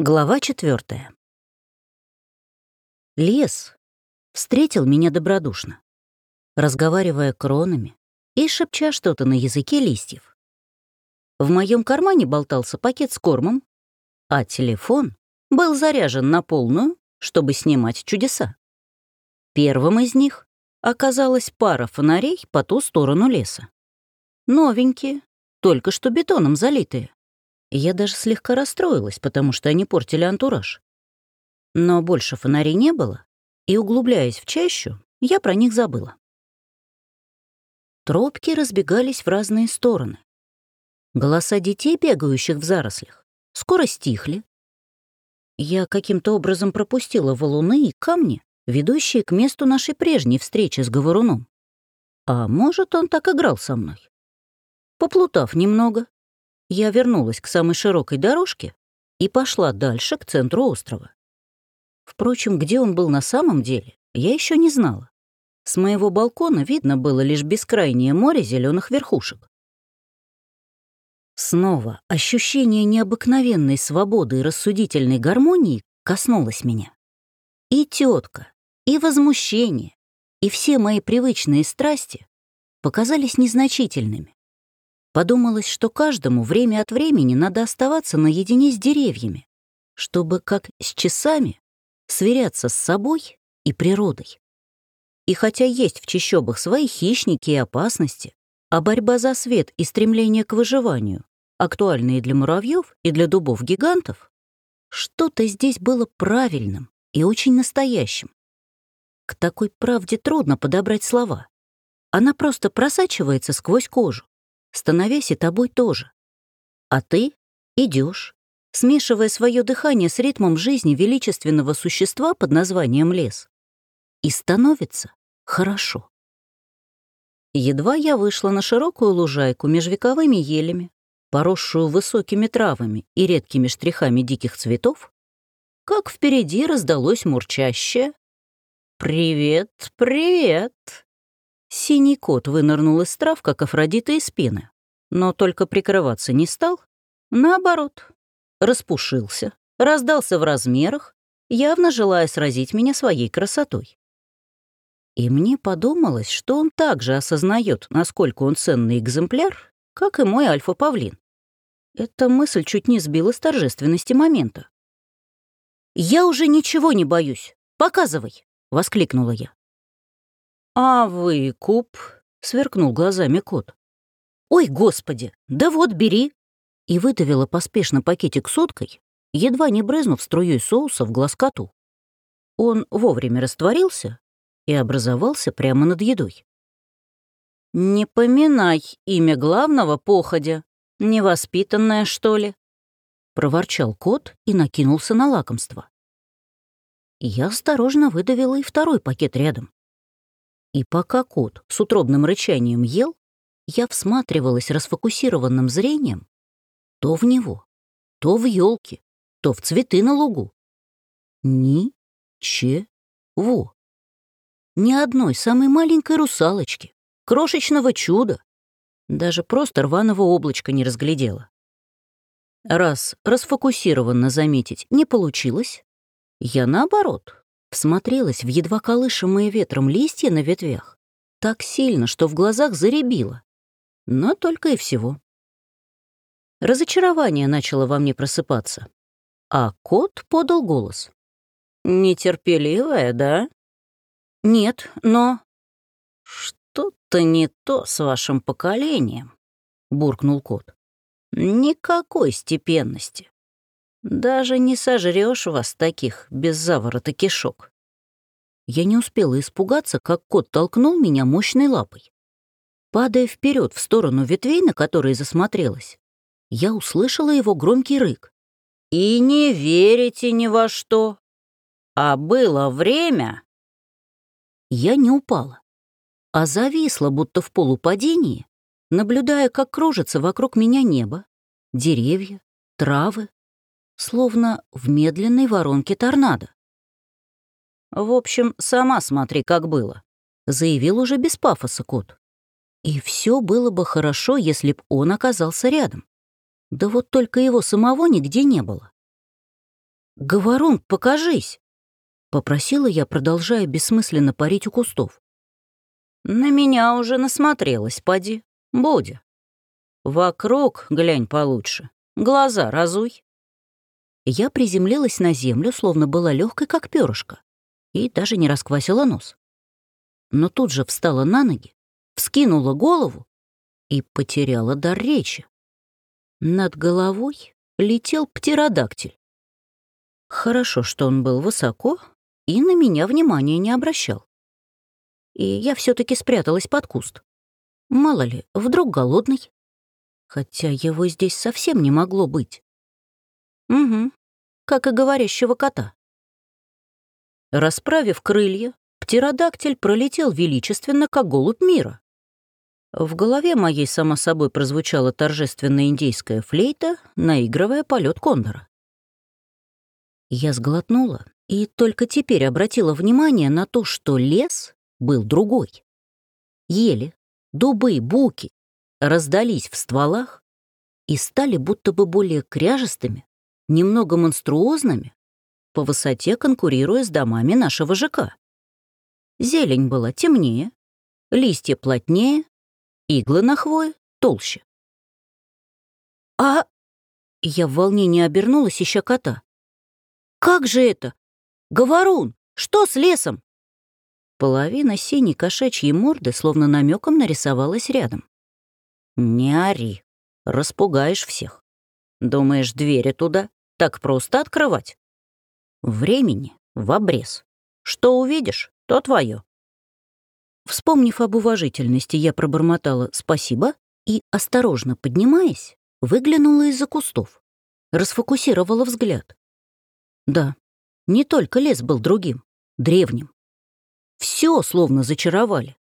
Глава четвертая. Лес встретил меня добродушно, разговаривая кронами и шепча что-то на языке листьев. В моем кармане болтался пакет с кормом, а телефон был заряжен на полную, чтобы снимать чудеса. Первым из них оказалась пара фонарей по ту сторону леса. Новенькие, только что бетоном залитые. Я даже слегка расстроилась, потому что они портили антураж. Но больше фонарей не было, и, углубляясь в чащу, я про них забыла. Тропки разбегались в разные стороны. Голоса детей, бегающих в зарослях, скоро стихли. Я каким-то образом пропустила валуны и камни, ведущие к месту нашей прежней встречи с говоруном. А может, он так играл со мной? Поплутав немного, я вернулась к самой широкой дорожке и пошла дальше, к центру острова. Впрочем, где он был на самом деле, я еще не знала. С моего балкона видно было лишь бескрайнее море зеленых верхушек. Снова ощущение необыкновенной свободы и рассудительной гармонии коснулось меня. И тетка, и возмущение, и все мои привычные страсти показались незначительными. Подумалось, что каждому время от времени надо оставаться наедине с деревьями, чтобы, как с часами, сверяться с собой и природой. И хотя есть в чащобах свои хищники и опасности, а борьба за свет и стремление к выживанию, актуальные для муравьев и для дубов-гигантов, что-то здесь было правильным и очень настоящим. К такой правде трудно подобрать слова. Она просто просачивается сквозь кожу становясь и тобой тоже. А ты идешь, смешивая свое дыхание с ритмом жизни величественного существа под названием лес. И становится хорошо. Едва я вышла на широкую лужайку между вековыми елями, поросшую высокими травами и редкими штрихами диких цветов, как впереди раздалось мурчащее «Привет, привет!» Синий кот вынырнул из трав, как Афродита из пены, но только прикрываться не стал. Наоборот, распушился, раздался в размерах, явно желая сразить меня своей красотой. И мне подумалось, что он также осознает, насколько он ценный экземпляр, как и мой альфа-павлин. Эта мысль чуть не сбила с торжественности момента. «Я уже ничего не боюсь. Показывай!» — воскликнула я. «А вы, куб?» — сверкнул глазами кот. «Ой, господи, да вот, бери!» И выдавила поспешно пакетик соткой, едва не брызнув струей соуса в глаз коту. Он вовремя растворился и образовался прямо над едой. «Не поминай имя главного походя, невоспитанное, что ли?» — проворчал кот и накинулся на лакомство. Я осторожно выдавила и второй пакет рядом. И пока кот с утробным рычанием ел, я всматривалась расфокусированным зрением то в него, то в елки, то в цветы на лугу. Ни-че-во. Ни одной самой маленькой русалочки, крошечного чуда, даже просто рваного облачка не разглядела. Раз расфокусированно заметить не получилось, я, наоборот, Всмотрелась в едва колышемые ветром листья на ветвях так сильно, что в глазах заребило. Но только и всего. Разочарование начало во мне просыпаться. А кот подал голос. «Нетерпеливая, да?» «Нет, но...» «Что-то не то с вашим поколением», — буркнул кот. «Никакой степенности. Даже не сожрешь вас таких без заворота кишок. Я не успела испугаться, как кот толкнул меня мощной лапой. Падая вперед в сторону ветвей, на которые засмотрелась, я услышала его громкий рык. «И не верите ни во что! А было время!» Я не упала, а зависла, будто в полупадении, наблюдая, как кружится вокруг меня небо, деревья, травы, словно в медленной воронке торнадо. «В общем, сама смотри, как было», — заявил уже без пафоса кот. И все было бы хорошо, если б он оказался рядом. Да вот только его самого нигде не было. «Говорун, покажись!» — попросила я, продолжая бессмысленно парить у кустов. «На меня уже насмотрелась, поди, Будя. Вокруг глянь получше, глаза разуй». Я приземлилась на землю, словно была легкой, как перышко, и даже не расквасила нос. Но тут же встала на ноги, вскинула голову и потеряла дар речи. Над головой летел птеродактиль. Хорошо, что он был высоко и на меня внимания не обращал. И я все таки спряталась под куст. Мало ли, вдруг голодный. Хотя его здесь совсем не могло быть. Угу, как и говорящего кота. Расправив крылья, птеродактиль пролетел величественно, как голубь мира. В голове моей, само собой, прозвучала торжественная индейская флейта, наигрывая полет кондора. Я сглотнула и только теперь обратила внимание на то, что лес был другой. Ели, дубы, буки раздались в стволах и стали будто бы более кряжестыми, немного монструозными, по высоте конкурируя с домами нашего ЖК. Зелень была темнее, листья плотнее, Иглы на хвое толще. «А...» Я в волнении обернулась, ища кота. «Как же это? Говорун, что с лесом?» Половина синей кошачьей морды словно намеком нарисовалась рядом. «Не ори, распугаешь всех. Думаешь, двери туда так просто открывать? Времени в обрез. Что увидишь, то твое. Вспомнив об уважительности, я пробормотала «спасибо» и, осторожно поднимаясь, выглянула из-за кустов. Расфокусировала взгляд. Да, не только лес был другим, древним. Все словно зачаровали.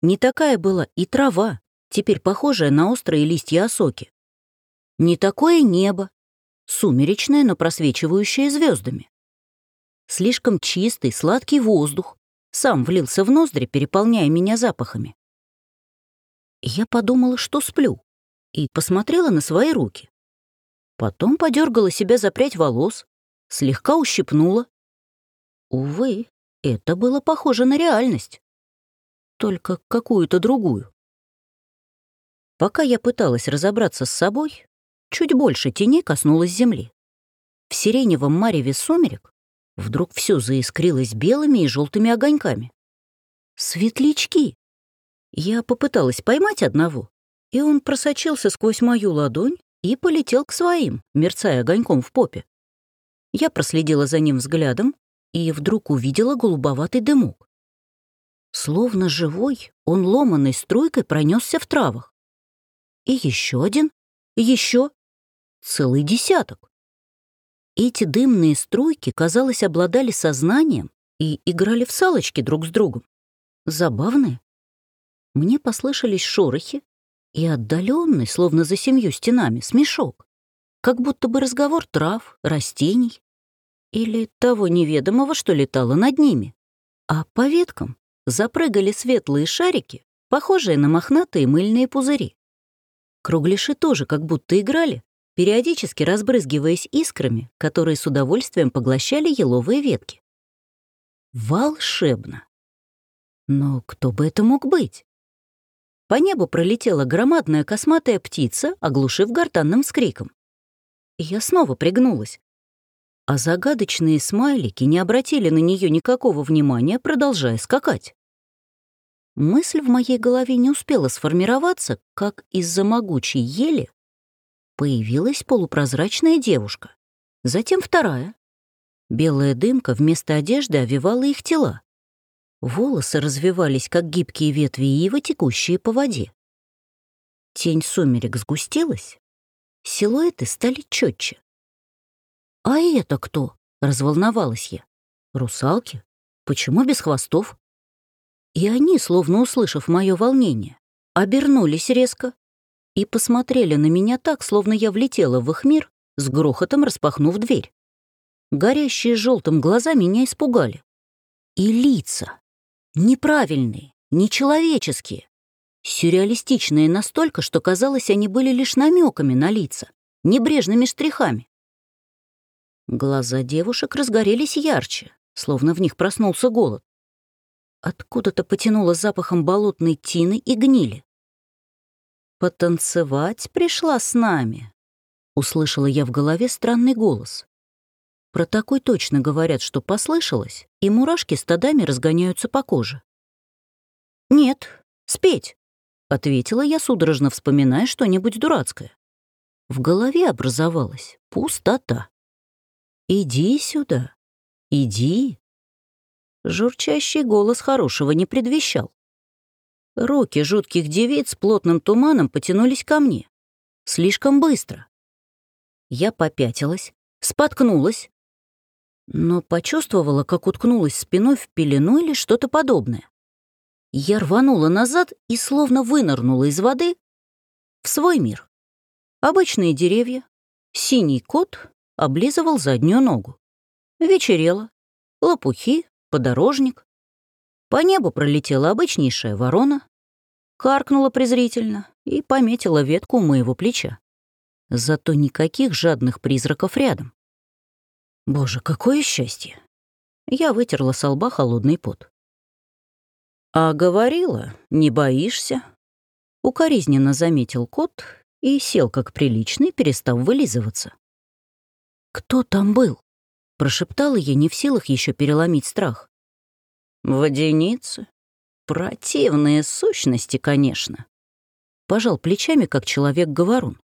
Не такая была и трава, теперь похожая на острые листья осоки. Не такое небо, сумеречное, но просвечивающее звездами. Слишком чистый, сладкий воздух, сам влился в ноздри, переполняя меня запахами. Я подумала, что сплю, и посмотрела на свои руки. Потом подергала себя за прядь волос, слегка ущипнула. Увы, это было похоже на реальность. Только какую-то другую. Пока я пыталась разобраться с собой, чуть больше теней коснулась земли. В сиреневом мареве сумерек Вдруг все заискрилось белыми и желтыми огоньками. Светлячки! Я попыталась поймать одного, и он просочился сквозь мою ладонь и полетел к своим, мерцая огоньком в попе. Я проследила за ним взглядом и вдруг увидела голубоватый дымок. Словно живой, он ломаной струйкой пронесся в травах. И еще один, и еще целый десяток. Эти дымные струйки, казалось, обладали сознанием и играли в салочки друг с другом. Забавные. Мне послышались шорохи и отдаленный, словно за семью стенами, смешок. Как будто бы разговор трав, растений или того неведомого, что летало над ними. А по веткам запрыгали светлые шарики, похожие на мохнатые мыльные пузыри. Кругляши тоже как будто играли, периодически разбрызгиваясь искрами, которые с удовольствием поглощали еловые ветки. Волшебно! Но кто бы это мог быть? По небу пролетела громадная косматая птица, оглушив гортанным скриком. я снова пригнулась. А загадочные смайлики не обратили на нее никакого внимания, продолжая скакать. Мысль в моей голове не успела сформироваться, как из-за могучей ели появилась полупрозрачная девушка. Затем вторая. Белая дымка вместо одежды овивала их тела. Волосы развивались, как гибкие ветви ивы, текущие по воде. Тень сумерек сгустилась, силуэты стали четче. «А это кто?» — разволновалась я. «Русалки? Почему без хвостов?» И они, словно услышав мое волнение, обернулись резко, и посмотрели на меня так, словно я влетела в их мир, с грохотом распахнув дверь. Горящие желтым глаза меня испугали. И лица. Неправильные, нечеловеческие. Сюрреалистичные настолько, что казалось, они были лишь намеками на лица, небрежными штрихами. Глаза девушек разгорелись ярче, словно в них проснулся голод. Откуда-то потянуло запахом болотной тины и гнили. «Потанцевать пришла с нами», — услышала я в голове странный голос. Про такой точно говорят, что послышалось, и мурашки стадами разгоняются по коже. «Нет, спеть», — ответила я, судорожно вспоминая что-нибудь дурацкое. В голове образовалась пустота. «Иди сюда, иди». Журчащий голос хорошего не предвещал. Руки жутких девиц плотным туманом потянулись ко мне. Слишком быстро. Я попятилась, споткнулась, но почувствовала, как уткнулась спиной в пелену или что-то подобное. Я рванула назад и словно вынырнула из воды в свой мир. Обычные деревья. Синий кот облизывал заднюю ногу. Вечерело. Лопухи, подорожник. По небу пролетела обычнейшая ворона, каркнула презрительно и пометила ветку у моего плеча. Зато никаких жадных призраков рядом. Боже, какое счастье! Я вытерла со лба холодный пот. «А говорила, не боишься?» Укоризненно заметил кот и сел как приличный, перестав вылизываться. «Кто там был?» — прошептала я, не в силах еще переломить страх. «Водяницы. Противные сущности, конечно». Пожал плечами, как человек-говорун.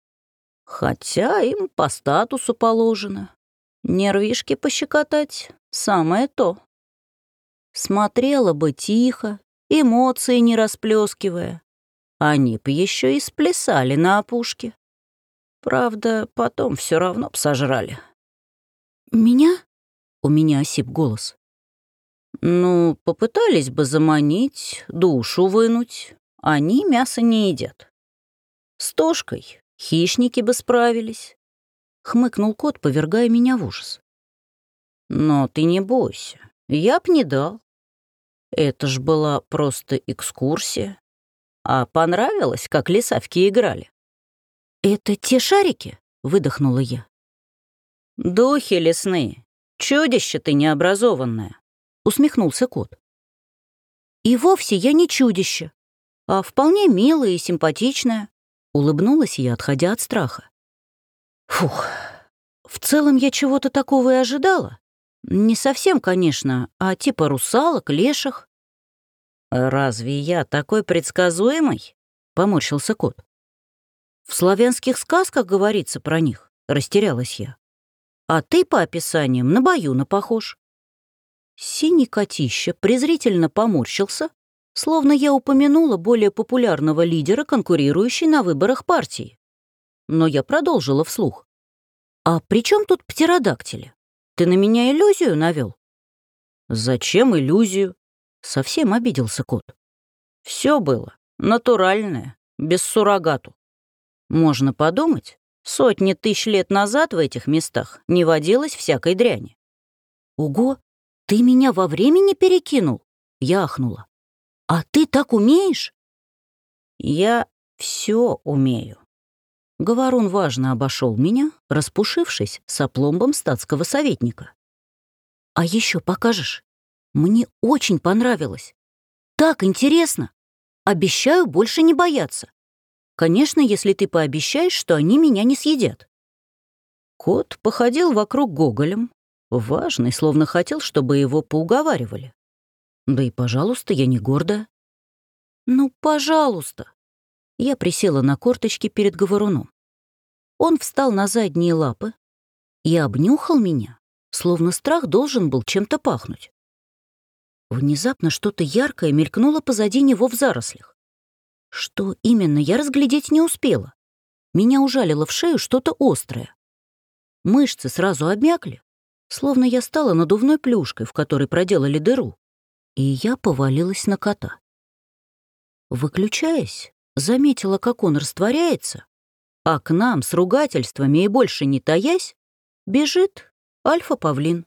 «Хотя им по статусу положено. Нервишки пощекотать — самое то. Смотрела бы тихо, эмоции не расплескивая, они б еще и сплясали на опушке. Правда, потом все равно б сожрали. «Меня?» — у меня осип голос. «Ну, попытались бы заманить, душу вынуть. Они мясо не едят. С Тошкой хищники бы справились», — хмыкнул кот, повергая меня в ужас. «Но ты не бойся, я б не дал. Это ж была просто экскурсия. А понравилось, как лесавки играли?» «Это те шарики?» — выдохнула я. «Духи лесные, чудище ты необразованное», — усмехнулся кот. «И вовсе я не чудище, а вполне милая и симпатичная», — улыбнулась я, отходя от страха. «Фух, в целом я чего-то такого и ожидала. Не совсем, конечно, а типа русалок, леших. «Разве я такой предсказуемый?» — поморщился кот. «В славянских сказках говорится про них», — растерялась я. «А ты по описаниям на Баюна похож». Синий котище презрительно поморщился, словно я упомянула более популярного лидера, конкурирующей на выборах партии. Но я продолжила вслух. «А при чем тут птеродактили? Ты на меня иллюзию навел? «Зачем иллюзию?» Совсем обиделся кот. Все было натуральное, без суррогату. Можно подумать, сотни тысяч лет назад в этих местах не водилось всякой дряни. «Ого, ты меня во времени перекинул?» Я ахнула. «А ты так умеешь?» «Я все умею». Говорун важно обошел меня, распушившись с опломбом статского советника. «А еще покажешь?» Мне очень понравилось. Так интересно. Обещаю больше не бояться. Конечно, если ты пообещаешь, что они меня не съедят. Кот походил вокруг гоголем, важный, словно хотел, чтобы его поуговаривали. Да и, пожалуйста, я не гордая. Ну, пожалуйста. Я присела на корточки перед говоруном. Он встал на задние лапы и обнюхал меня, словно страх должен был чем-то пахнуть. Внезапно что-то яркое мелькнуло позади него в зарослях. Что именно, я разглядеть не успела. Меня ужалило в шею что-то острое. Мышцы сразу обмякли, словно я стала надувной плюшкой, в которой проделали дыру, и я повалилась на кота. Выключаясь, заметила, как он растворяется, а к нам с ругательствами и больше не таясь бежит альфа-павлин.